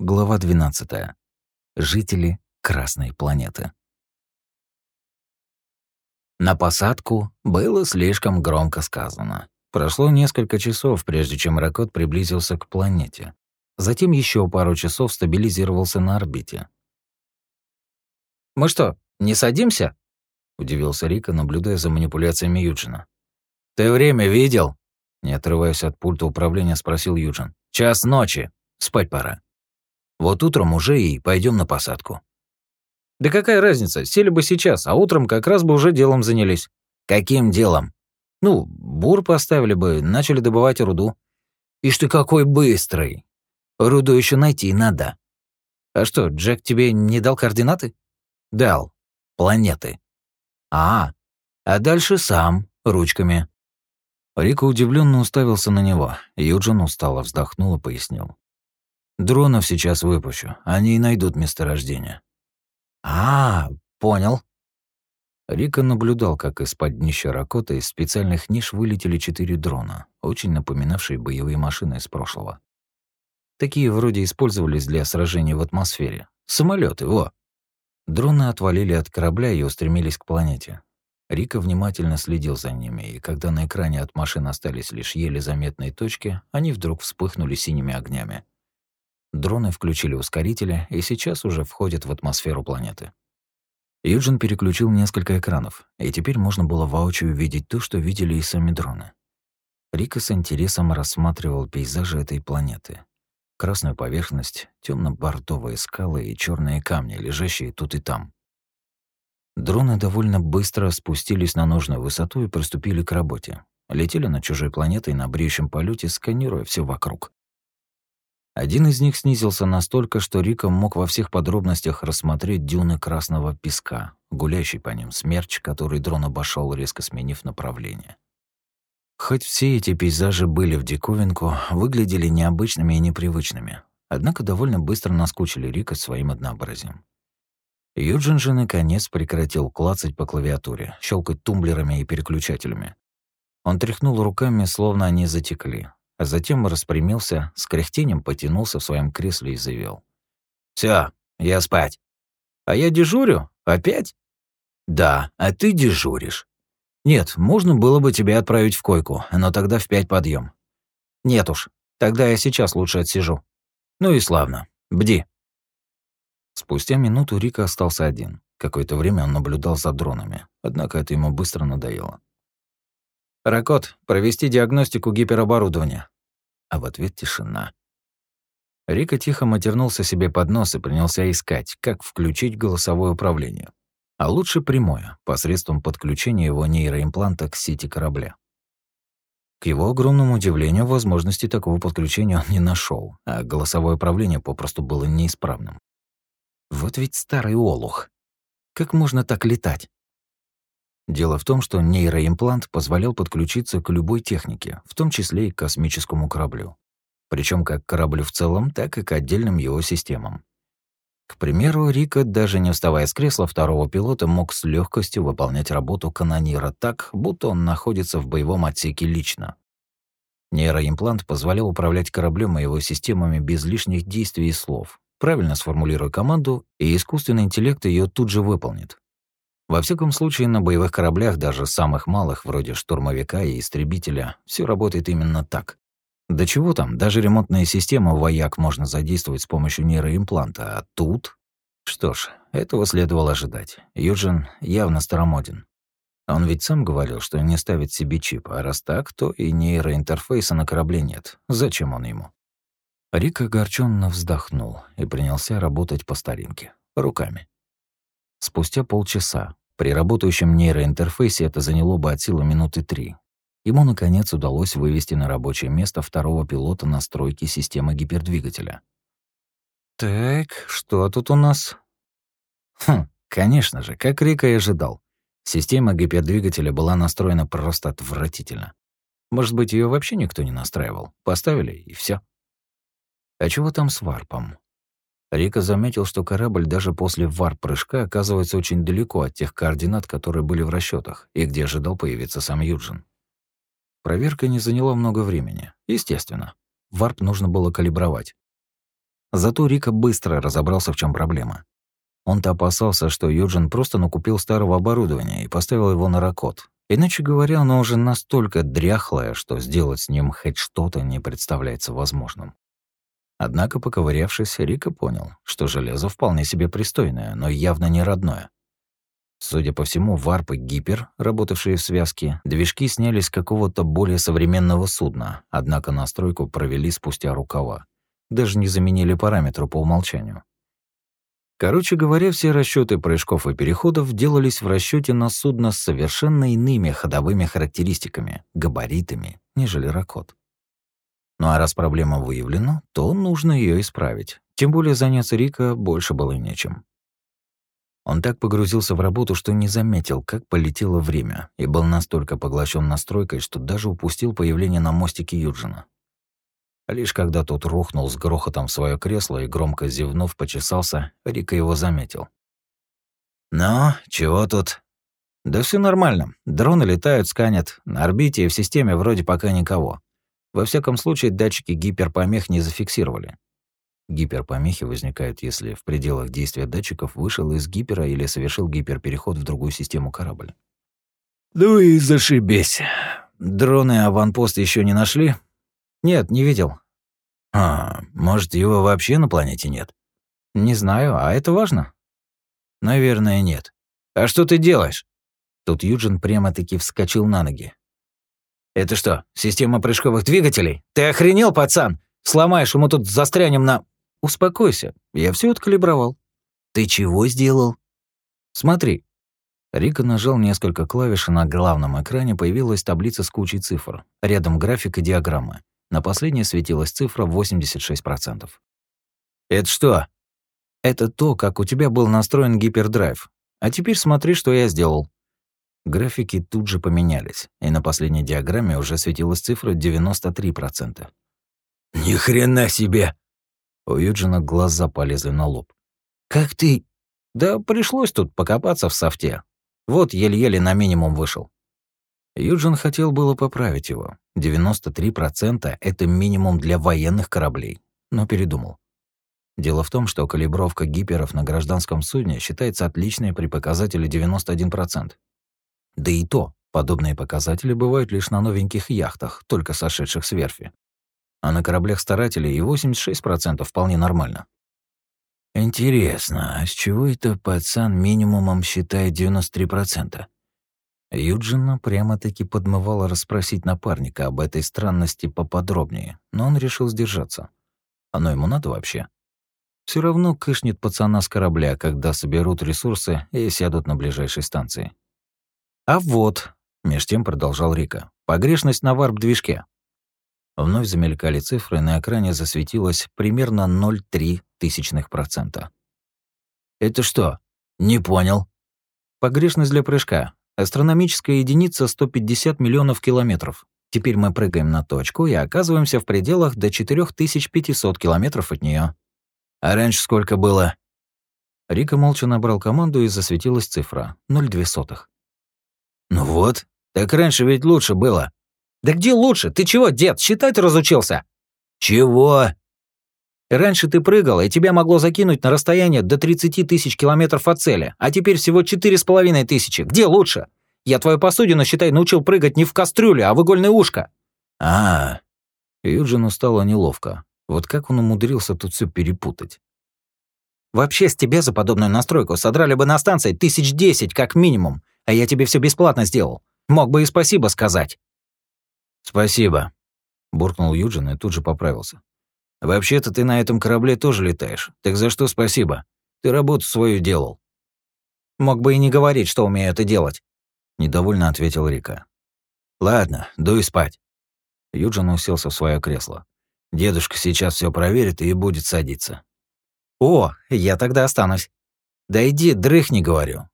Глава 12. Жители Красной планеты. На посадку было слишком громко сказано. Прошло несколько часов, прежде чем Ракот приблизился к планете. Затем еще пару часов стабилизировался на орбите. «Мы что, не садимся?» — удивился Рика, наблюдая за манипуляциями Юджина. «Ты время видел?» Не отрываясь от пульта управления, спросил Юджин. «Час ночи. Спать пора». Вот утром уже и пойдем на посадку. Да какая разница, сели бы сейчас, а утром как раз бы уже делом занялись. Каким делом? Ну, бур поставили бы, начали добывать руду. Ишь ты какой быстрый. Руду еще найти надо. А что, Джек тебе не дал координаты? Дал. Планеты. А, а дальше сам, ручками. Рика удивленно уставился на него. Юджин устало вздохнул и пояснил. Дронов сейчас выпущу, они и найдут месторождение. А, понял. Рика наблюдал, как из-под днища Ракота из специальных ниш вылетели четыре дрона, очень напоминавшие боевые машины из прошлого. Такие вроде использовались для сражений в атмосфере. Самолеты, во! Дроны отвалили от корабля и устремились к планете. Рика внимательно следил за ними, и когда на экране от машин остались лишь еле заметные точки, они вдруг вспыхнули синими огнями. Дроны включили ускорители и сейчас уже входят в атмосферу планеты. Юджин переключил несколько экранов, и теперь можно было воочию видеть то, что видели и сами дроны. Рика с интересом рассматривал пейзажи этой планеты. Красную поверхность, темно бордовые скалы и черные камни, лежащие тут и там. Дроны довольно быстро спустились на нужную высоту и приступили к работе. Летели над чужой планетой на бреющем полете, сканируя все вокруг. Один из них снизился настолько, что Рика мог во всех подробностях рассмотреть дюны красного песка, гулящий по ним смерч, который дрон обошел, резко сменив направление. Хоть все эти пейзажи были в диковинку, выглядели необычными и непривычными, однако довольно быстро наскучили Рика своим однообразием. Юджин же наконец прекратил клацать по клавиатуре, щелкать тумблерами и переключателями. Он тряхнул руками, словно они затекли, а затем распрямился, с кряхтением потянулся в своем кресле и заявил. «Всё, я спать». «А я дежурю? Опять?» «Да, а ты дежуришь». «Нет, можно было бы тебя отправить в койку, но тогда в пять подъем. «Нет уж, тогда я сейчас лучше отсижу». «Ну и славно. Бди». Спустя минуту Рика остался один. Какое-то время он наблюдал за дронами, однако это ему быстро надоело. «Ракот, провести диагностику гипероборудования». А в ответ тишина. Рика тихо матернулся себе под нос и принялся искать, как включить голосовое управление. А лучше прямое, посредством подключения его нейроимпланта к сети корабля. К его огромному удивлению, возможности такого подключения он не нашел, а голосовое управление попросту было неисправным. Вот ведь старый олух. Как можно так летать? Дело в том, что нейроимплант позволял подключиться к любой технике, в том числе и к космическому кораблю. Причем как к кораблю в целом, так и к отдельным его системам. К примеру, Рика, даже не вставая с кресла второго пилота, мог с легкостью выполнять работу канонира так, будто он находится в боевом отсеке лично. Нейроимплант позволял управлять кораблем и его системами без лишних действий и слов. Правильно сформулируя команду, и искусственный интеллект ее тут же выполнит. Во всяком случае, на боевых кораблях, даже самых малых, вроде штурмовика и истребителя, все работает именно так. Да чего там, даже ремонтные системы вояк можно задействовать с помощью нейроимпланта, а тут... Что ж, этого следовало ожидать. Юджин явно старомоден. Он ведь сам говорил, что не ставит себе чип, а раз так, то и нейроинтерфейса на корабле нет. Зачем он ему? Рик огорченно вздохнул и принялся работать по старинке, руками. Спустя полчаса, при работающем нейроинтерфейсе это заняло бы от силы минуты три. Ему, наконец, удалось вывести на рабочее место второго пилота настройки системы гипердвигателя. «Так, что тут у нас?» Хм, конечно же, как Рика и ожидал. Система гипердвигателя была настроена просто отвратительно. Может быть, ее вообще никто не настраивал. Поставили, и все. А чего там с варпом? Рика заметил, что корабль даже после варп-прыжка оказывается очень далеко от тех координат, которые были в расчетах, и где ожидал появиться сам Юджин. Проверка не заняла много времени. Естественно. Варп нужно было калибровать. Зато Рика быстро разобрался, в чем проблема. Он-то опасался, что Юджин просто накупил старого оборудования и поставил его на ракот. Иначе говоря, оно уже настолько дряхлое, что сделать с ним хоть что-то не представляется возможным. Однако, поковырявшись, Рика понял, что железо вполне себе пристойное, но явно не родное. Судя по всему, варп и гипер, работавшие в связке, движки снялись с какого-то более современного судна, однако настройку провели спустя рукава. Даже не заменили параметры по умолчанию. Короче говоря, все расчеты прыжков и переходов делались в расчете на судно с совершенно иными ходовыми характеристиками, габаритами, нежели Ракот. Ну а раз проблема выявлена, то нужно ее исправить. Тем более заняться Рика больше было нечем. Он так погрузился в работу, что не заметил, как полетело время, и был настолько поглощен настройкой, что даже упустил появление на мостике Юджина. Лишь когда тот рухнул с грохотом в свое кресло и громко зевнув, почесался, Рика его заметил. «Ну, чего тут?» «Да все нормально. Дроны летают, сканят. На орбите и в системе вроде пока никого. Во всяком случае, датчики гиперпомех не зафиксировали. Гиперпомехи возникают, если в пределах действия датчиков вышел из гипера или совершил гиперпереход в другую систему корабля. «Ну и зашибись. Дроны аванпост еще не нашли?» «Нет, не видел». «А, может, его вообще на планете нет?» «Не знаю, а это важно?» «Наверное, нет. А что ты делаешь?» Тут Юджин прямо-таки вскочил на ноги. «Это что, система прыжковых двигателей? Ты охренел, пацан? Сломаешь, ему тут застрянем на...» «Успокойся, я все откалибровал». «Ты чего сделал?» «Смотри». Рика нажал несколько клавиш, и на главном экране появилась таблица с кучей цифр. Рядом график и диаграмма. На последней светилась цифра 86%. «Это что?» «Это то, как у тебя был настроен гипердрайв. А теперь смотри, что я сделал». Графики тут же поменялись, и на последней диаграмме уже светилась цифра 93%. «Ни хрена себе!» У Юджина глаза полезли на лоб. «Как ты...» «Да пришлось тут покопаться в софте. Вот еле-еле на минимум вышел». Юджин хотел было поправить его. 93% — это минимум для военных кораблей, но передумал. Дело в том, что калибровка гиперов на гражданском судне считается отличной при показателе 91%. Да и то, подобные показатели бывают лишь на новеньких яхтах, только сошедших с верфи а на кораблях старателей и 86% вполне нормально. Интересно, а с чего это пацан минимумом считает 93%? Юджина прямо-таки подмывала расспросить напарника об этой странности поподробнее, но он решил сдержаться. Оно ему надо вообще? Все равно кышнет пацана с корабля, когда соберут ресурсы и сядут на ближайшей станции. А вот, меж тем продолжал Рика, погрешность на варп-движке. Вновь замелькали цифры, на экране засветилось примерно 0,3 тысячных процента. «Это что? Не понял». «Погрешность для прыжка. Астрономическая единица 150 миллионов километров. Теперь мы прыгаем на точку и оказываемся в пределах до 4500 километров от нее. А раньше сколько было? Рика молча набрал команду и засветилась цифра 0,2. Ну вот, так раньше ведь лучше было. «Да где лучше? Ты чего, дед, считать разучился?» «Чего?» «Раньше ты прыгал, и тебя могло закинуть на расстояние до 30 тысяч километров от цели, а теперь всего четыре с половиной тысячи. Где лучше? Я твою посудину, считай, научил прыгать не в кастрюле, а в игольное ушко». «А, Юджину стало неловко. Вот как он умудрился тут все перепутать? «Вообще с тебя за подобную настройку содрали бы на станции тысяч десять как минимум, а я тебе все бесплатно сделал. Мог бы и спасибо сказать». «Спасибо», — буркнул Юджин и тут же поправился. «Вообще-то ты на этом корабле тоже летаешь. Так за что спасибо? Ты работу свою делал». «Мог бы и не говорить, что умею это делать», — недовольно ответил Рика. «Ладно, дуй спать». Юджин уселся в свое кресло. «Дедушка сейчас все проверит и будет садиться». «О, я тогда останусь». «Да иди, дрыхни, говорю.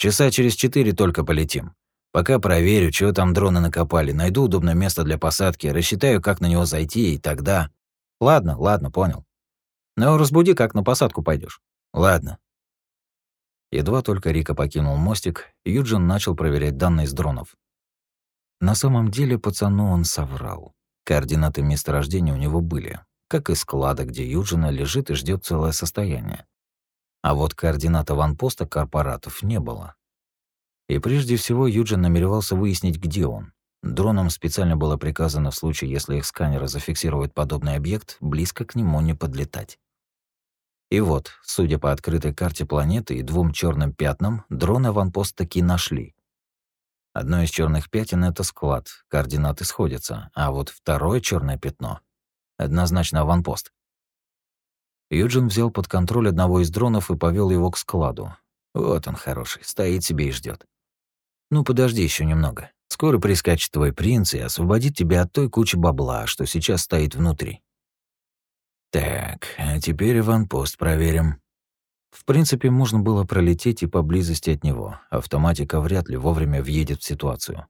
Часа через четыре только полетим. Пока проверю, чего там дроны накопали, найду удобное место для посадки, рассчитаю, как на него зайти, и тогда... Ладно, ладно, понял. Но разбуди, как на посадку пойдешь. Ладно. Едва только Рика покинул мостик, Юджин начал проверять данные с дронов. На самом деле пацану он соврал. Координаты месторождения у него были. как и склада, где Юджина лежит и ждет целое состояние. А вот координат аванпоста корпоратов не было. И прежде всего Юджин намеревался выяснить, где он. Дронам специально было приказано в случае, если их сканеры зафиксируют подобный объект, близко к нему не подлетать. И вот, судя по открытой карте планеты и двум черным пятнам, дрон аванпост таки нашли. Одно из черных пятен — это склад, координаты сходятся, а вот второе черное пятно — однозначно аванпост. Юджин взял под контроль одного из дронов и повел его к складу. Вот он хороший, стоит себе и ждет. Ну, подожди еще немного. Скоро прискачет твой принц и освободит тебя от той кучи бабла, что сейчас стоит внутри. Так, а теперь аванпост проверим. В принципе, можно было пролететь и поблизости от него. Автоматика вряд ли вовремя въедет в ситуацию.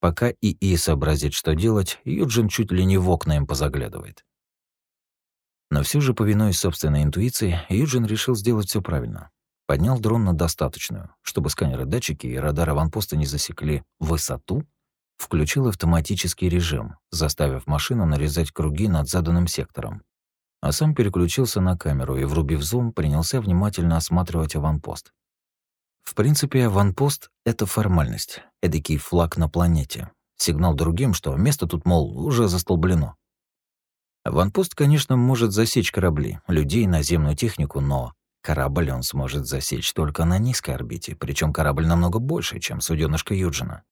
Пока ИИ сообразит, что делать, Юджин чуть ли не в окна им позаглядывает. Но все же, повинуясь собственной интуиции, Юджин решил сделать все правильно. Поднял дрон на достаточную, чтобы сканеры-датчики и радар аванпоста не засекли высоту, включил автоматический режим, заставив машину нарезать круги над заданным сектором. А сам переключился на камеру и, врубив зум, принялся внимательно осматривать аванпост. В принципе, аванпост — это формальность, эдакий флаг на планете. Сигнал другим, что место тут, мол, уже застолблено. Аванпост, конечно, может засечь корабли, людей, наземную технику, но Корабль он сможет засечь только на низкой орбите, причем корабль намного больше, чем суденышко Юджина.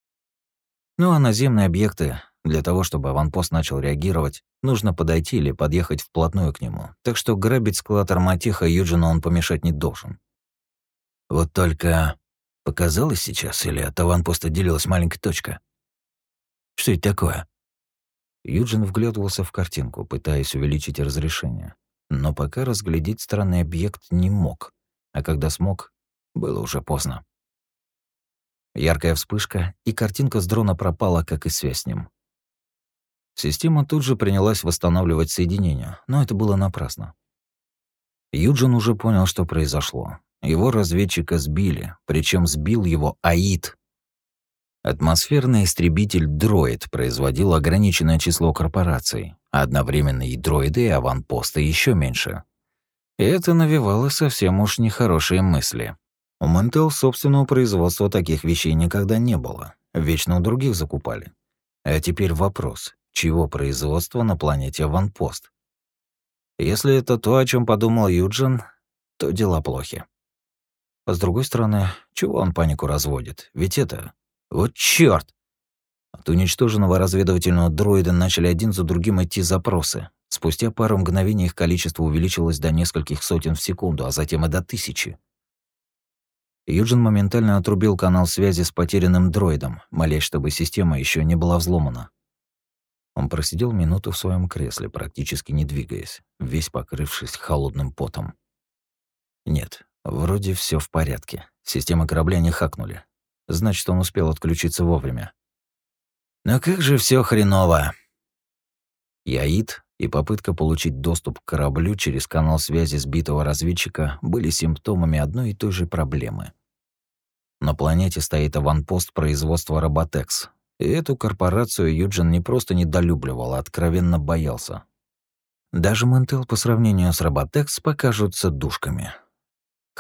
Ну а наземные объекты, для того, чтобы аванпост начал реагировать, нужно подойти или подъехать вплотную к нему, так что грабить склад Арматиха Юджину он помешать не должен. Вот только показалось сейчас, или от аванпоста делилась маленькая точка? Что это такое? Юджин вглядывался в картинку, пытаясь увеличить разрешение но пока разглядеть странный объект не мог, а когда смог, было уже поздно. Яркая вспышка, и картинка с дрона пропала, как и связь с ним. Система тут же принялась восстанавливать соединение, но это было напрасно. Юджин уже понял, что произошло. Его разведчика сбили, причем сбил его АИД, Атмосферный истребитель-дроид производил ограниченное число корпораций, а одновременно и дроиды, и аванпосты еще меньше. И это навевало совсем уж нехорошие мысли. У Mantel собственного производства таких вещей никогда не было. Вечно у других закупали. А теперь вопрос, чего производство на планете аванпост? Если это то, о чем подумал Юджин, то дела плохи. А с другой стороны, чего он панику разводит? Ведь это вот чёрт! От уничтоженного разведывательного дроида начали один за другим идти запросы. Спустя пару мгновений их количество увеличилось до нескольких сотен в секунду, а затем и до тысячи. Юджин моментально отрубил канал связи с потерянным дроидом, молясь, чтобы система еще не была взломана. Он просидел минуту в своем кресле, практически не двигаясь, весь покрывшись холодным потом. Нет, вроде все в порядке. Системы корабля не хакнули. Значит, он успел отключиться вовремя. Но как же все хреново. Яид и попытка получить доступ к кораблю через канал связи сбитого разведчика были симптомами одной и той же проблемы. На планете стоит аванпост производства Роботекс, и эту корпорацию Юджин не просто недолюбливал, а откровенно боялся. Даже Ментел по сравнению с Роботекс покажутся душками.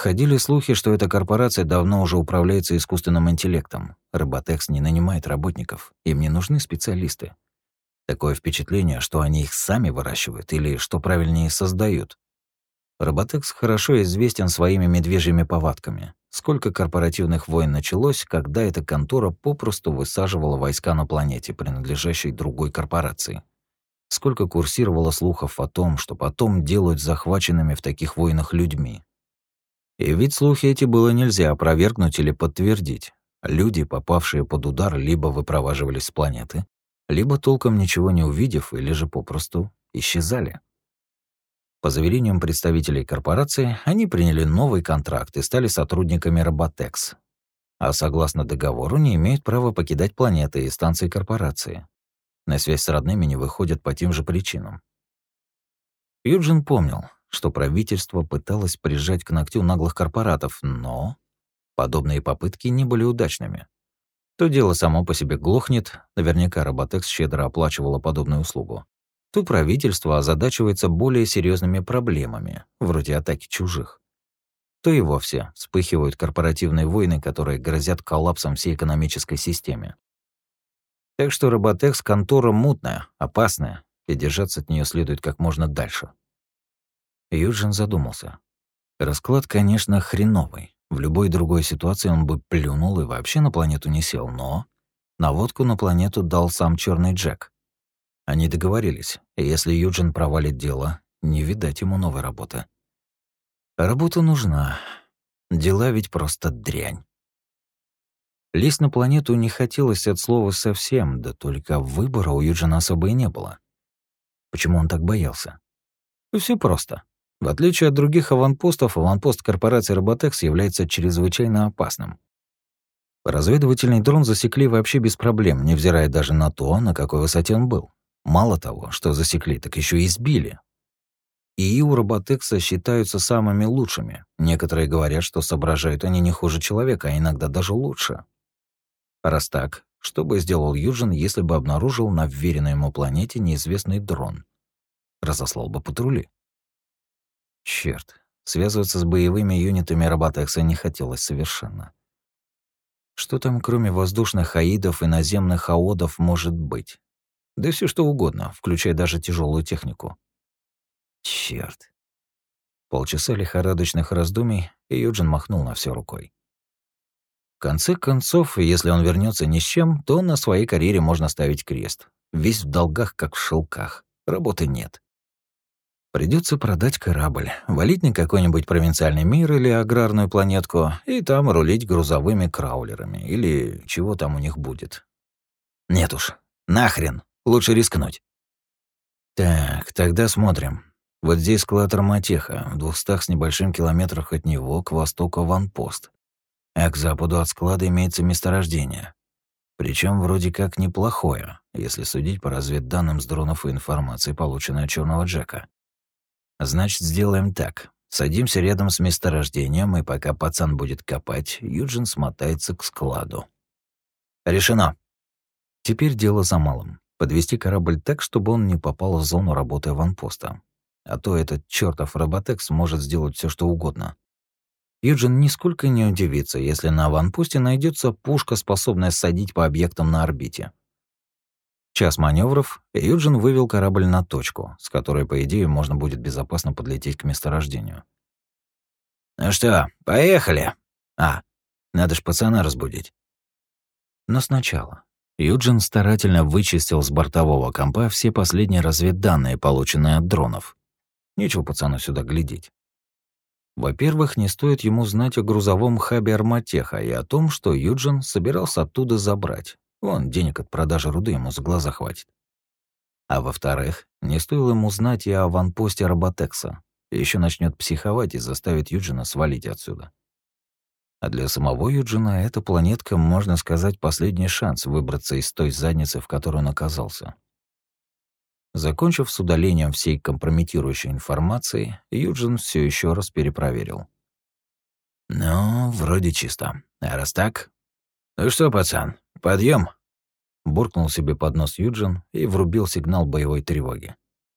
Ходили слухи, что эта корпорация давно уже управляется искусственным интеллектом. Роботекс не нанимает работников, им не нужны специалисты. Такое впечатление, что они их сами выращивают или, что правильнее, создают. Роботекс хорошо известен своими медвежьими повадками. Сколько корпоративных войн началось, когда эта контора попросту высаживала войска на планете, принадлежащей другой корпорации. Сколько курсировало слухов о том, что потом делают захваченными в таких войнах людьми, и ведь слухи эти было нельзя опровергнуть или подтвердить. Люди, попавшие под удар, либо выпроваживались с планеты, либо толком ничего не увидев, или же попросту исчезали. По заверениям представителей корпорации, они приняли новый контракт и стали сотрудниками Роботекс. А согласно договору, не имеют права покидать планеты и станции корпорации. На связь с родными не выходят по тем же причинам. Юджин помнил, что правительство пыталось прижать к ногтю наглых корпоратов, но подобные попытки не были удачными. То дело само по себе глохнет, наверняка Роботекс щедро оплачивала подобную услугу. то правительство озадачивается более серьезными проблемами, вроде атаки чужих. То и вовсе вспыхивают корпоративные войны, которые грозят коллапсом всей экономической системе. Так что Роботекс — контора мутная, опасная, и держаться от нее следует как можно дальше. Юджин задумался. Расклад, конечно, хреновый. В любой другой ситуации он бы плюнул и вообще на планету не сел, но наводку на планету дал сам Черный Джек. Они договорились, если Юджин провалит дело, не видать ему новой работы. Работа нужна. Дела ведь просто дрянь. Лезть на планету не хотелось от слова совсем, да только выбора у Юджина особо и не было. Почему он так боялся? Все просто. В отличие от других аванпостов, аванпост корпорации «Роботекс» является чрезвычайно опасным. Разведывательный дрон засекли вообще без проблем, невзирая даже на то, на какой высоте он был. Мало того, что засекли, так еще и сбили. ИИ у Роботекса считаются самыми лучшими. Некоторые говорят, что соображают они не хуже человека, а иногда даже лучше. Раз так, что бы сделал Юджин, если бы обнаружил на вверенной ему планете неизвестный дрон? Разослал бы патрули. Черт, связываться с боевыми юнитами Роботекса не хотелось совершенно. Что там, кроме воздушных аидов и наземных аодов, может быть? Да все что угодно, включая даже тяжелую технику. Черт. Полчаса лихорадочных раздумий, и Юджин махнул на все рукой. В конце концов, если он вернется ни с чем, то на своей карьере можно ставить крест. Весь в долгах, как в шелках. Работы нет. Придется продать корабль, валить на какой-нибудь провинциальный мир или аграрную планетку и там рулить грузовыми краулерами или чего там у них будет. Нет уж, нахрен, лучше рискнуть. Так, тогда смотрим. Вот здесь склад Роматеха, в двухстах с небольшим километрах от него к востоку ванпост а к западу от склада имеется месторождение. Причем вроде как неплохое, если судить по разведданным с дронов и информации, полученной от Черного Джека. Значит, сделаем так. Садимся рядом с месторождением, и пока пацан будет копать, Юджин смотается к складу. Решено. Теперь дело за малым. Подвести корабль так, чтобы он не попал в зону работы аванпоста. А то этот чертов роботекс может сделать все, что угодно. Юджин нисколько не удивится, если на аванпосте найдется пушка, способная садить по объектам на орбите. Час маневров, Юджин вывел корабль на точку, с которой, по идее, можно будет безопасно подлететь к месторождению. «Ну что, поехали? А, надо ж пацана разбудить». Но сначала Юджин старательно вычистил с бортового компа все последние разведданные, полученные от дронов. Нечего пацану сюда глядеть. Во-первых, не стоит ему знать о грузовом хабе Арматеха и о том, что Юджин собирался оттуда забрать. Вон, денег от продажи руды ему за глаза хватит. А во-вторых, не стоило ему знать и о ванпосте Роботекса. Еще начнет психовать и заставит Юджина свалить отсюда. А для самого Юджина эта планетка, можно сказать, последний шанс выбраться из той задницы, в которой он оказался. Закончив с удалением всей компрометирующей информации, Юджин все еще раз перепроверил. «Ну, вроде чисто. А раз так...» «Ну что, пацан, подъем! буркнул себе под нос Юджин и врубил сигнал боевой тревоги.